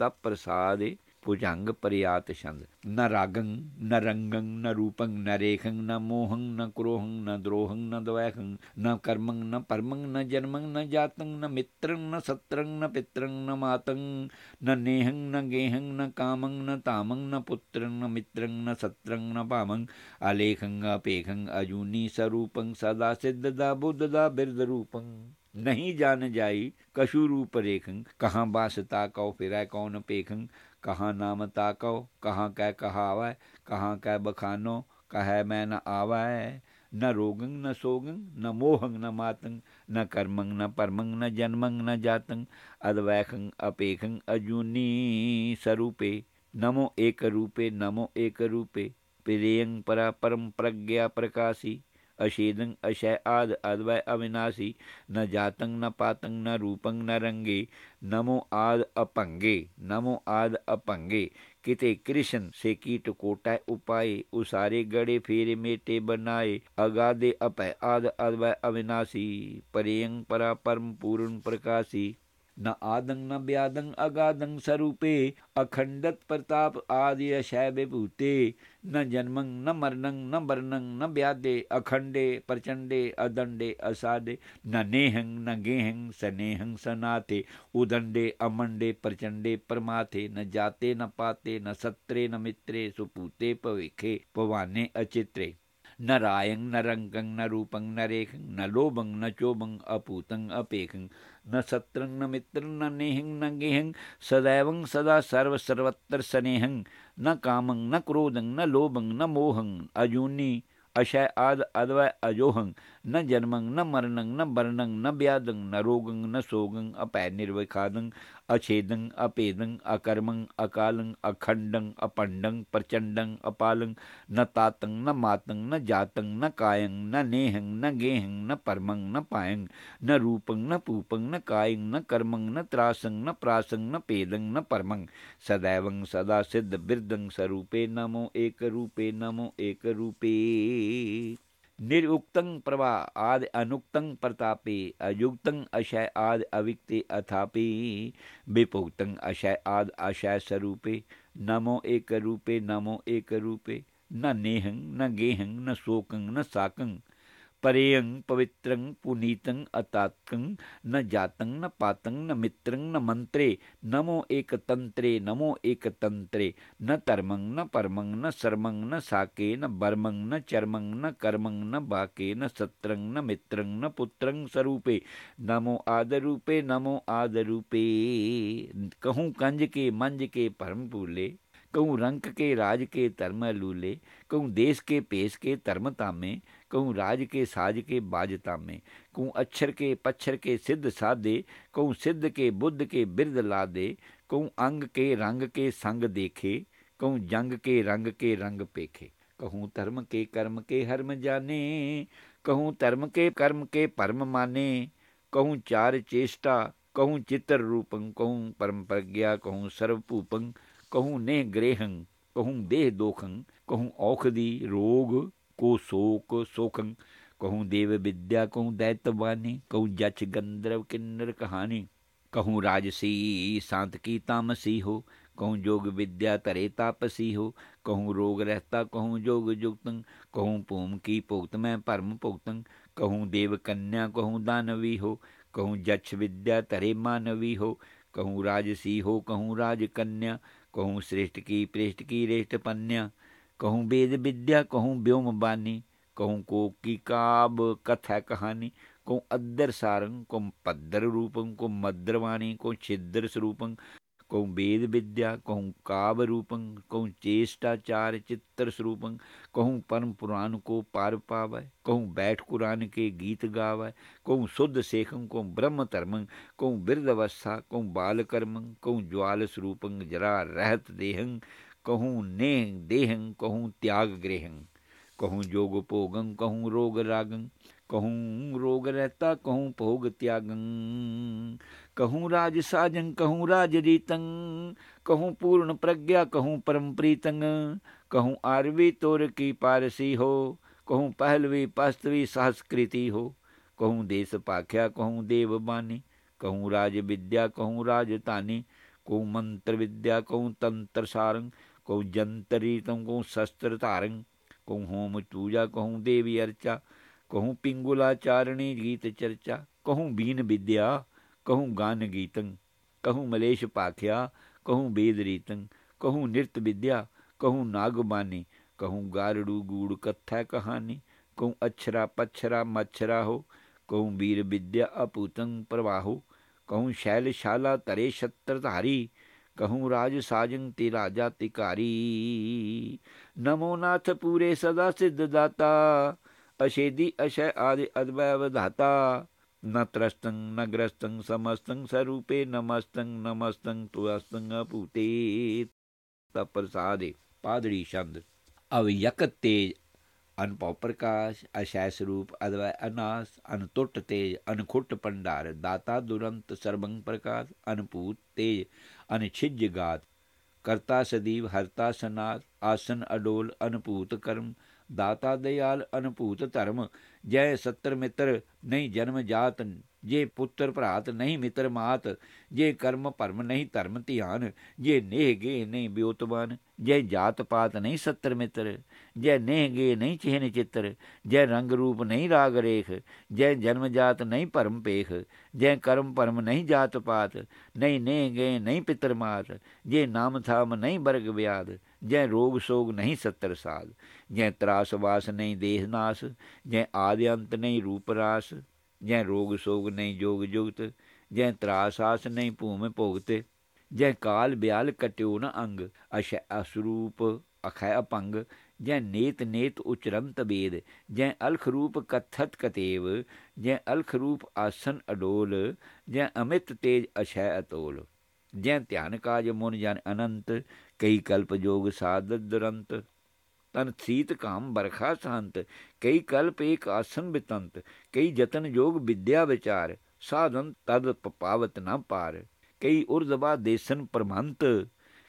ਤਪ ਪ੍ਰਸਾਦੇ ਭੁਜੰਗ ਪ੍ਰਿਆਤ ਛੰਦ। ਨ ਰਾਗੰ, ਨ ਰੰਗੰ, ਨ ਰੂਪੰ, ਨ ਰੇਖੰ, ਨ ਮੋਹੰ, ਨ ਕ੍ਰੋਹੰ, ਨ ਦ੍ਰੋਹੰ, ਨ ਦਵੈਹੰ, ਨ ਕਰਮੰ, ਨ ਪਰਮੰ, ਨ ਜਨਮੰ, ਨ ਜਾਤੰ, ਨ ਮਿੱਤਰੰ, ਨ ਸਤਰੰ, ਨ ਪਿਤਰੰ, ਨ ਮਾਤੰ, ਨ ਨੇਹੰ, ਨ ਗੇਹੰ, ਨ ਕਾਮੰ, ਨ ਤਾਮੰ, ਨ ਪੁੱਤਰੰ, ਨ ਮਿੱਤਰੰ, ਨ ਸਤਰੰ, ਨ ਭਾਮੰ। ਅਲੇਖੰ, ਅਪੇਖੰ, ਅਜੂਨੀ ਸਰੂਪੰ, ਸਦਾ ਸਿੱਧ ਸਿੱਧਦਾ ਬੁੱਧਦਾ ਬਿਰਦ ਰੂਪੰ। ਨਹੀਂ ਜਾਣ ਜਾਈ ਕਸ਼ੂ ਰੂਪ ਰੇਖੰ, ਕਹਾਂ ਬਾਸਤਾ ਕਉ, ਫਿਰੈ ਕੌਣ ਪੇਖੰ, ਕਹਾ ਨਾਮ ਤਾਕਉ ਕਹਾ ਕਹਿ ਕਹਾਵੈ, ਕਹਾ ਕਹਿ ਬਖਾਨੋ, ਕਹੈ ਮੈਂ ਨ ਆਵੈ। ਨ ਰੋਗੰ, ਨ ਸੋਗੰ, ਨ ਮੋਹੰ, ਨ ਮਾਤੰ, ਨ ਕਰਮੰ, ਨ ਪਰਮੰ, ਨ ਜਨਮੰ, ਨ ਜਾਤੰ ਅਦਵੈਖੰ ਅਪੇਖੰ, ਅਜੂਨੀ ਸਰੂਪੇ, ਨਮੋ ਏਕ ਰੂਪੇ, ਨਮੋ ਏਕ ਰੂਪੇ, ਪਿਰੇਯੰ ਪਰਾ ਪਰਮ ਪ੍ਰਗਿਆ ਪ੍ਰਕਾਸ਼ੀ। अशेदं अशय आद अद्वय अविनाशी न जातं न पातं न रूपं न रंगे नमो आद अपंगे नमो आद अपंगे किते कृष्ण से कीट कोटा उपाय उसारे गड़े फेरे मेटे बनाए अगाधे अपय आद अद्वय अविनाशी परेयं परा परम पूर्ण प्रकाशी न आदं न व्यादं अगाधं स्वरूपे अखंडत प्रताप आदि अशय विभूते न जन्मं न मरणं न वर्णं न व्यादे अखंडे प्रचंडे अदंडे असादे न नेहं न गेहं सनेहं सनाते उदंडे अमंडे प्रचंडे परमाथे न जाते न पाते न सत्रे न मित्रे सुपूते पविखे पवाने अचित्रे न रायं न रङ्गं न रूपं न रेखं न लोभं न चोभं अपेखं। न सत्रं न मित्रं न नेहं न गेहं सदैवं सदा सर्वसर्वत्र स्नेहं। न कामं न क्रोधं न लोभं न मोहं। अजूनी अशय आद अद्वय अजोहं न जन्मं न मरणं न वर्णं न व्यादं न रोगं न सोगं अपै निर्विखादं अछेदं अपेदं अकर्मं अकालं अखण्डं अपण्डं प्रचण्डं अपालं न तातं न मातं न जातं न कायं न नेहं न गेहं न परमं न पायं न रूपं न पूपं न कायं न कर्मं न त्रासं न प्रासं न पेदं न परमं सदैवं सदा सिद्ध बिर्दं स्वरूपे नमो एकरूपे नमो एकरूपे निरुक्तं प्रवा आद अनुक्तं प्रतापे, अयुक्तं अशय आदि अविक्ते अथापि विपुक्तं अशय आद अशय स्वरूपे, नमो एक रूपे, नमो एक रूपे, न नेहं, न गेहं, न शोकं, न साकं परेयं पवित्रं पुनीतं अतात्कं न जातं न पातं न मित्रं न मन्त्रे नमो एकतन्त्रे नमो एकतन्त्रे न तर्मं न परमं न शर्मं न साके न बर्मं न चर्मं न कर्मं न बाके न सत्रं न मित्रं न पुत्रं स्वरूपे नमो आदरूपे नमो आदरूपे। कहूँ कंज के मंज के परम पूले कहूँ रंक के राज के धर्म लूले, कहूँ देश के पेश के धर्म तामे कहूँ राज के साज के बाजता में कहूँ अक्षर के पच्छर के सिद्ध साधे कहूँ सिद्ध के बुद्ध के बिरद ला दे कहूँ अंग के रंग के संग देखे कहूँ जंग के रंग के रंग पेखे कहूँ धर्म के कर्म के हर्म जाने कहूँ धर्म के कर्म के परम माने कहूँ चार चेष्टा कहूँ चित्र रूपं कहूँ परम प्रज्ञा कहूँ सर्वपूपं कहूँ ने ग्रेहं कहूँ देह दोखं कहूँ औषधि रोग को शोक, शोकं। कहूँ देव विद्या, कहूँ दैत्यवानी कहूँ जच गंधर्व किन्नर कहानी। कहूँ राजसी शांत की तामसी हो, कहूँ जोग विद्या तरे तापसी हो। कहूँ रोग रहता, कहूँ जोग जुगतं कहूँ पूम की पुक्त में परम पुक्तं। कहूँ देव कन्या, कहूँ दानवी हो। कहूँ जक्ष विद्या तरे मानवी हो। कहूँ राजसी हो, कहूँ राज कन्या कहूँ श्रेष्ठ की प्रेष्ठ की रेष्ठ पन्या। कहूँ वेद विद्या कहूँ व्योम बानी कहूँ को की काब कथा कहानी कहूँ अद्दर सारंग को पद्दर रूपं को मद्रवाणी को छिद्र स्वरूपं कहूँ वेद विद्या कहूँ काव रूपं कहूँ चेष्टाचार चित्र स्वरूपं कहूँ परम पुराण को पार पावै कहूँ बैठ कुरान के गीत गावै कहूँ शुद्ध सेखं को ब्रह्म धर्मं कहूँ वृद्ध कहूँ बाल कर्मं कहूँ ज्वाल स्वरूपं जरा रहत देहं कहूँ नेह देहं, कहूँ त्याग गृहं कहूँ जोग पोगं, कहूँ रोग रागं, कहूँ रोग रहता, कहूँ भोग त्यागं, कहूँ राज साजं, कहूँ राज रीतं, कहूँ पूर्ण प्रज्ञा, कहूँ परम प्रीतं कहूँ आरवी तोर की पारसी हो, कहूँ पहलवी, पास्तवी संस्कृति हो, कहूँ देश पाख्या, कहूँ देव बानी, कहूँ राज विद्या, कहूँ राजतानी कहूँ मंत्र विद्या, कहूँ तंत्र सारंग ਕੋ ਜੰਤਰੀ ਤੰ ਕੋ ਸ਼ਸਤਰ ਧਾਰੰ ਕੋ ਹੋਮ ਪੂਜਾ ਕਹੂੰ ਦੇਵੀ ਅਰਚਾ ਕਹੂੰ ਪਿੰਗੁਲਾ ਚਾਰਣੀ ਗੀਤ ਚਰਚਾ ਕਹੂੰ ਬੀਨ ਵਿਦਿਆ ਕਹੂੰ ਗਾਨ ਗੀਤੰ ਕਹੂੰ ਮਲੇਸ਼ ਪਾਖਿਆ ਕਹੂੰ ਬੇਦ ਰੀਤੰ ਕਹੂੰ ਨਿਰਤ ਵਿਦਿਆ ਕਹੂੰ ਨਾਗਬਾਨੀ ਕਹੂੰ ਗਾਰੜੂ ਗੂੜ ਕਥਾ ਕਹਾਨੀ ਕਹੂੰ ਅਛਰਾ ਪਛਰਾ ਮਛਰਾ ਹੋ ਕਹੂੰ ਵੀਰ ਵਿਦਿਆ ਅਪੂਤੰ ਪ੍ਰਵਾਹੋ ਕਹੂੰ ਸ਼ੈਲ ਸ਼ਾਲਾ ਤਰੇ ਛਤਰ ਧਾਰੀ ਕਹੂੰ ਰਾਜ ਸਾਜੰ ਤੇ ਰਾਜਾ ਤਿਕਾਰੀ ਨਮੋ ਨਾਥ ਪੂਰੇ ਸਦਾ ਸਿੱਧ ਦਾਤਾ ਅਸ਼ੇਦੀ ਅਸ਼ੈ ਆਦਿ ਅਦਵੈ ਵਿਧਾਤਾ न त्रस्तं न ग्रस्तं समस्तं स्वरूपे नमस्तं नमस्तं तुअस्तं अपूते ਤਪਰਸਾਦੇ ਪਾਦੜੀ ਸ਼ਬਦ ਅਵਯਕਤ ਤੇਜ ਅਨਪਉ ਪ੍ਰਕਾਸ਼, ਅਸ਼ੈ ਸਰੂਪ, ਅਦਵੈ ਅਨਾਸ, ਅਨਤੁੱਟ ਤੇਜ, ਅਨਖੁੱਟ ਪੰਡਾਰ ਦਾਤਾ ਦੁਰੰਤ ਸਰਬੰਗ ਪ੍ਰਕਾਸ਼ ਅਨਪੂਤ ਤੇਜ, ਅਨਛਿਜ ਗਾਤ, ਕਰਤਾ ਸਦੀਵ, ਹਰਤਾ ਸਨਾਤ, ਆਸਨ ਅਡੋਲ ਅਨਪੂਤ ਕਰਮ, ਦਾਤਾ ਦਇਆਲ, ਅਨਭੂਤ ਧਰਮ ਜੈ ਸੱਤਰ ਮਿੱਤਰ ਨਹੀਂ ਜਨਮ ਜਾਤ, ਜੇ ਪੁੱਤਰ ਭਰਾਤ ਨਹੀਂ ਮਿੱਤਰ ਮਾਤ, ਜੇ ਕਰਮ ਭਰਮ ਨਹੀਂ ਧਰਮ ਧਿਆਨ, ਜੇ ਨੇਹ ਗੇ ਨਹੀਂ ਬਿਉਤਵਾਨ ਜੈ ਜਾਤ ਪਾਤ ਨਹੀਂ ਸੱਤਰ ਮਿੱਤਰ, ਜੈ ਨੇਹ ਗੇ ਨਹੀਂ ਚਿਹਨ ਚਿੱਤਰ, ਜੈ ਰੰਗ ਰੂਪ ਨਹੀਂ ਰਾਗ ਰੇਖ, ਜੈ ਜਨਮ ਜਾਤ ਨਹੀਂ ਭਰਮ ਪੇਖ ਜੈ ਕਰਮ ਭਰਮ ਨਹੀਂ ਜਾਤ ਪਾਤ, ਨਹੀਂ ਨੇਹ ਗੇ ਨਹੀਂ ਪਿਤਰ ਮਾਤ, ਜੇ ਨਾਮ ਥਾਮ ਨਹੀਂ ਬਰਗ ਵਿਆਦ, ਜੈ ਰੋਗ ਸੋਗ ਨਹੀਂ ਸੱਤਰ ਸਾਧ ਜੈ ਤਰਾਸ ਵਾਸ ਨਹੀਂ ਦੇਹਨਾਸ ਜੈ ਆਦਿ ਅੰਤ ਨਹੀਂ ਰੂਪ ਰਾਸ, ਜੈ ਰੋਗ ਸੋਗ ਨਹੀਂ ਜੋਗ ਜੁਗਤ, ਜੈ ਤਰਾਸ ਆਸ ਨਹੀਂ ਭੂਮ ਭੋਗਤ, ਜੈ ਕਾਲ ਬਿਆਲ ਕਟਿਓ ਨ ਅੰਗ, ਅਸ਼ੈ ਅਸਰੂਪ ਅਖੈ ਅਪੰਗ, ਜੈ ਨੇਤ ਨੇਤ ਉਚਰੰਤ ਬੇਦ, ਜੈ ਅਲਖ ਰੂਪ ਕਥਤ ਕਤੇਵ, ਜੈ ਅਲਖ ਰੂਪ ਆਸਨ ਅਡੋਲ, ਜੈ ਅਮਿਤ ਤੇਜ ਅਸ਼ੈ ਅਤੋਲ। ਜੈ ਧਿਆਨ ਕਾਜ ਮਨ ਜਨ ਅਨੰਤ, ਕਈ ਕਲਪ ਜੋਗ ਸਾਧਤ ਦੁਰੰਤ ਤਨ ਸੀਤ ਕਾਮ ਬਰਖਾ ਸੰਤ ਕਈ ਕਲਪ ਏਕ ਆਸਨ ਬਿਤੰਤ, ਕਈ ਜਤਨ ਜੋਗ ਵਿਦਿਆ ਵਿਚਾਰ, ਸਾਧਨ ਤਦ ਪਾਵਤ ਨਾ ਪਾਰ, ਕਈ ਉਰਦਬਾ ਦੇਸਨ ਪਰਮੰਤ,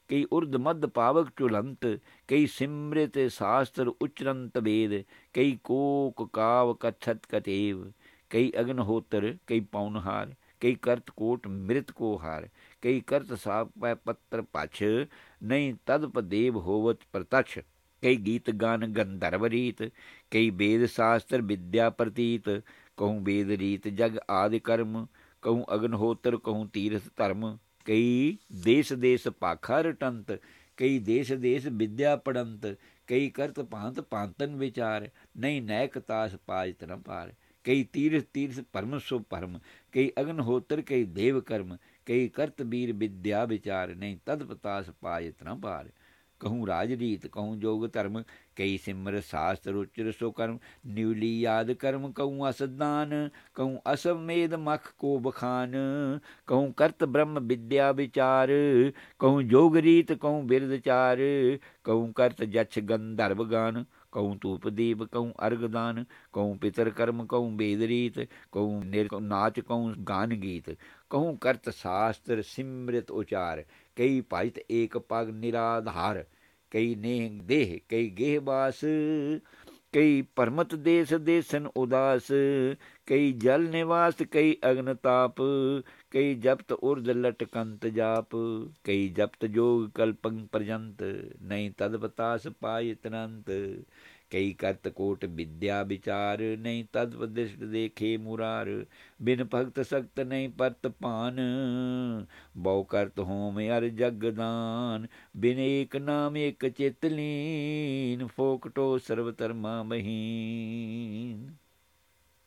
ਕਈ ਉਰਦ ਮਦ ਪਾਵਕ ਚੁਲੰਤ ਕਈ ਸਿਮ੍ਰਿਤ ਸਾਸਤਰ ਉਚਰੰਤ ਵੇਦ, ਕਈ ਕੋਕ ਕਾਵ ਕਥਤ ਕਤੇਵ ਕਈ ਅਗਨ ਹੋਤਰ, ਕਈ ਪੌਨਹਾਰ ਕਈ ਕਰਤ ਕੋਟ ਮ੍ਰਿਤ ਕੋ ਹਾਰ, ਕਈ ਕਰਤ ਸਾਪ ਪੈ ਪੱਤਰ ਪਛ ਨਹੀਂ ਤਦ ਪਦੇਵ ਹੋਵਤ ਪ੍ਰਤਛ। ਕਈ ਗੀਤ ਗਾਨ ਗੰਧਰਵ ਰੀਤ, ਕਈ ਵੇਦ ਸ਼ਾਸਤਰ ਵਿਦਿਆ ਪ੍ਰਤੀਤ, ਕਹੂੰ ਵੇਦ ਰੀਤ ਜਗ ਆਦਿ ਕਰਮ, ਕਹੂੰ ਅਗਨਹੋਤਰ ਕਹੂੰ ਤੀਰਥ ਧਰਮ, ਕਈ ਦੇਸ ਦੇਸ ਪਾਖਾ ਰਟੰਤ, ਕਈ ਦੇਸ ਦੇਸ ਵਿਦਿਆ ਪੜੰਤ, ਕਈ ਕਰਤ ਭਾਂਤ ਪਾਂਤਨ ਵਿਚਾਰ, ਨਹੀਂ ਨੈਕ ਤਾਸ ਪਾਜਤ ਨ ਪਾਰ ਕਈ ਤੀਰਥ ਤੀਰਥ ਪਰਮ ਸੋ ਪਰਮ ਕਈ ਅਗਨ ਹੋਤਰ, ਕਈ ਦੇਵ ਕਰਮ, ਕਈ ਕਰਤ ਬੀਰ ਵਿਦਿਆ ਵਿਚਾਰ, ਨਹੀਂ ਤਦ ਪਤਾਸ ਪਾਜਤ ਨ ਪਾਰ ਕਹੂੰ ਰਾਜ ਰੀਤ ਕਹੂੰ ਜੋਗ ਧਰਮ ਕਈ ਸਿਮਰ ਸਾਸਤਰ ਉਚਰ ਸੋ ਕਰਮ ਨਿਉਲੀ ਯਾਦ ਕਰਮ ਕਹੂੰ ਅਸਦਾਨ ਕਹੂੰ ਅਸਮੇਦ ਮਖ ਕੋ ਬਖਾਨ ਕਹੂੰ ਕਰਤ ਬ੍ਰਹਮ ਵਿਦਿਆ ਵਿਚਾਰ ਕਹੂੰ ਜੋਗ ਰੀਤ ਕਹੂੰ ਬਿਰਦ ਚਾਰ ਕਹੂੰ ਕਰਤ ਜਛ ਗੰਧਰਵ ਗਾਨ ਕਹੂੰ ਤੂਪ ਦੀਪ ਕਹੂੰ ਅਰਗਦਾਨ ਕਹੂੰ ਪਿਤਰ ਕਰਮ ਕਹੂੰ ਬੇਦ ਰੀਤ ਕਹੂੰ ਨਿਰ ਨਾਚ ਕਹੂੰ ਗਾਨ ਗੀਤ ਕਹੂੰ ਕਰਤ ਸ਼ਾਸਤਰ ਸਿਮ੍ਰਿਤ ਉਚਾਰ ਕਈ ਕਈ ਨੇਹ ਦੇਹ, ਕਈ ਗੇਹ ਬਾਸ, ਕਈ ਪਰਮਤ ਦੇਸ ਦੇਸਨ ਉਦਾਸ, ਕਈ ਜਲ ਨਿਵਾਸ, ਕਈ ਅਗਨ ਤਾਪ, ਕਈ ਜਪਤ ਉਰਦ ਲਟਕੰਤ ਜਾਪ, ਕਈ ਜਪਤ ਜੋਗ ਕਲਪੰ ਪ੍ਰਜੰਤ ਨਹੀਂ ਤਦ ਬਤਾਸ ਪਾਇ ਤਨੰਤ ਕਈ ਕਰਤ ਕੋਟ ਵਿਦਿਆ ਵਿਚਾਰ, ਨਹੀਂ ਤਦ ਵਦਿਸ਼ਟ ਦੇਖੇ ਮੁਰਾਰ। ਬਿਨ ਭਗਤ ਸਖਤ ਨਹੀਂ ਪਰਤ ਭਾਨ। ਬਹੁ ਕਰਤ ਹੋਮ ਅਰ ਜਗਦਾਨ ਬਿਨ ਏਕ ਨਾਮ ਏਕ ਚਿਤ ਲੀਨ। ਫੋਕਟੋ ਸਰਬ ਧਰਮਾ ਮਹੀਨ।